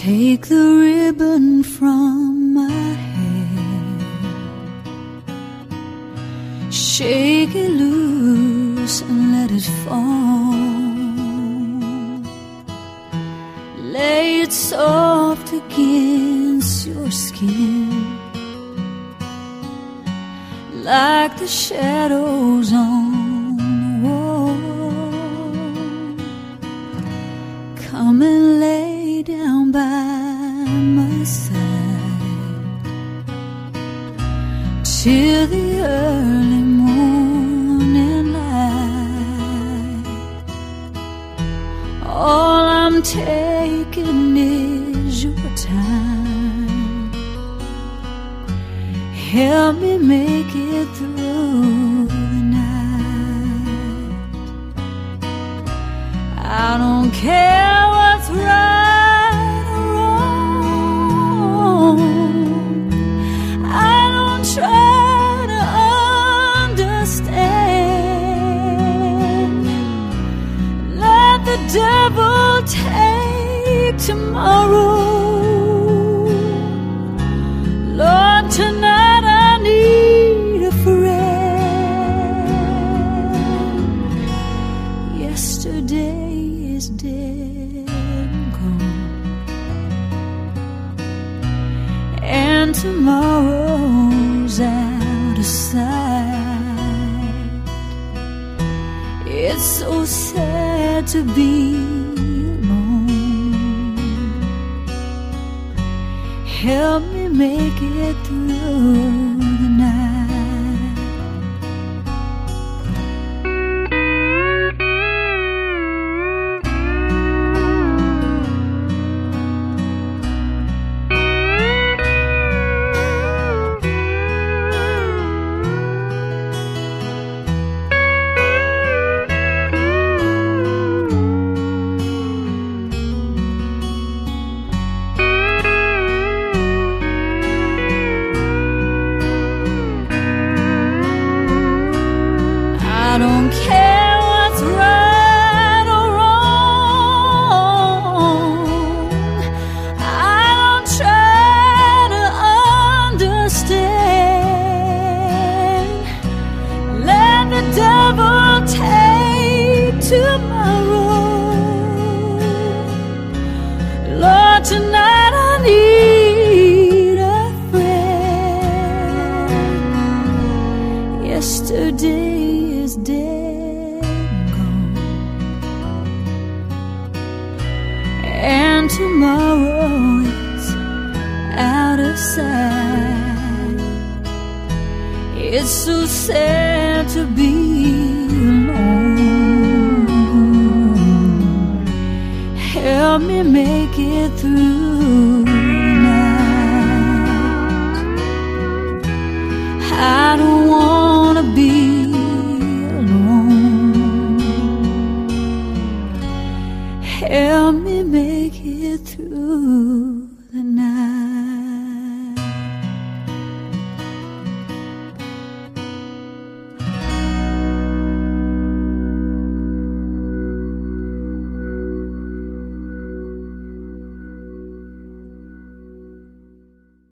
Take the ribbon from my hair, shake it loose and let it fall. Lay it soft against your skin, like the shadows on the wall. Come and till the early morning light. All I'm taking is your time. Help me make it through the night. I don't care devil take tomorrow. Lord, tonight I need a friend. Yesterday is dead and gone, and tomorrow's out of sight. It's so sad to be alone. Help me make it through tomorrow. Lord, tonight I need a friend. Yesterday is dead and gone, and tomorrow is out of sight. It's so sad to make it through now. I don't wanna be alone. Help me make it through.